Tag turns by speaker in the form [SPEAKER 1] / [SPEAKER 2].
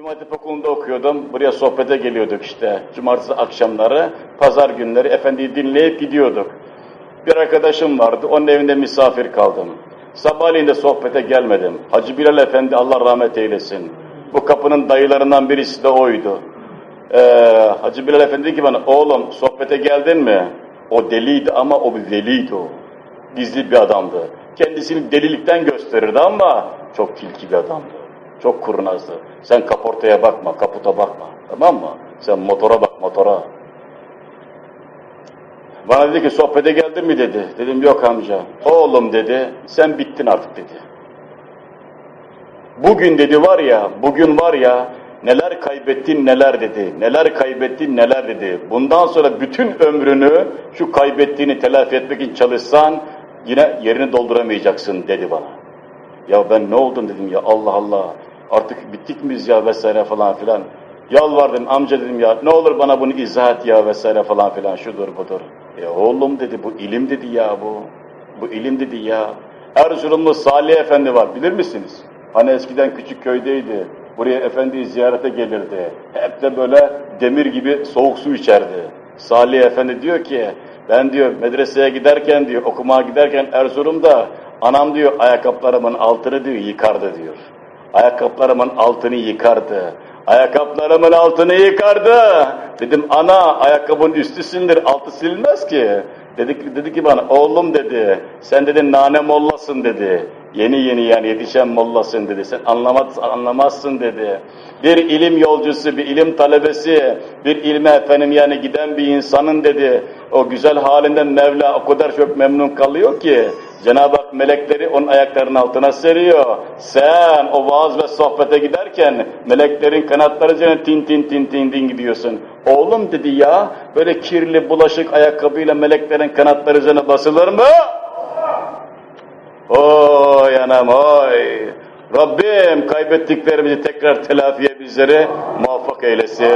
[SPEAKER 1] İmam Hatip Okulu'nda okuyordum. Buraya sohbete geliyorduk işte. Cumartesi akşamları, pazar günleri efendiyi dinleyip gidiyorduk. Bir arkadaşım vardı, onun evinde misafir kaldım. Sabahleyin de sohbete gelmedim. Hacı Bilal Efendi Allah rahmet eylesin. Bu kapının dayılarından birisi de oydu. Ee, Hacı Bilal Efendi dedi ki bana, oğlum sohbete geldin mi? O deliydi ama o bir veliydi o. Gizli bir adamdı. Kendisini delilikten gösterirdi ama çok tilki bir adamdı. Çok kurnazdı. Sen kaportaya bakma, kaputa bakma. Tamam mı? Sen motora bak, motora. Bana dedi ki sohbete geldin mi dedi. Dedim yok amca. Oğlum dedi, sen bittin artık dedi. Bugün dedi var ya, bugün var ya, neler kaybettin neler dedi, neler kaybettin neler dedi. Bundan sonra bütün ömrünü şu kaybettiğini telafi etmek için çalışsan yine yerini dolduramayacaksın dedi bana. Ya ben ne oldum dedim ya Allah Allah artık bittik miyiz ya vesaire falan filan. Yalvardım amca dedim ya ne olur bana bunu izah et ya vesaire falan filan şudur budur. E oğlum dedi bu ilim dedi ya bu. Bu ilim dedi ya. Erzurumlu Salih Efendi var bilir misiniz? Hani eskiden küçük köydeydi. Buraya efendiyi ziyarete gelirdi. Hep de böyle demir gibi soğuk su içerdi. Salih Efendi diyor ki ben diyor medreseye giderken diyor okumaya giderken Erzurum'da anam diyor ayakkabılarımın altını diyor yıkardı diyor. Ayakkabılarımın altını yıkardı. Ayakkabılarımın altını yıkardı. Dedim ana ayakkabının üstüsündür altı silinmez ki. Dedi, dedi ki bana oğlum dedi sen dedi nane mollasın dedi. Yeni yeni yani yetişen mollasın dedi. Sen anlamaz, anlamazsın dedi. Bir ilim yolcusu, bir ilim talebesi, bir ilme efendim yani giden bir insanın dedi. O güzel halinden Mevla o kadar çok memnun kalıyor ki Cenab-ı melekleri onun ayaklarının altına seriyor. Sen o vaaz ve sohbete giderken meleklerin kanatları üzerine tin tin tin tin tin gidiyorsun. Oğlum dedi ya böyle kirli bulaşık ayakkabıyla meleklerin kanatları üzerine basılır mı? Oy anam oy. Rabbim kaybettiklerimizi tekrar telafiye bizleri muvaffak eylesin.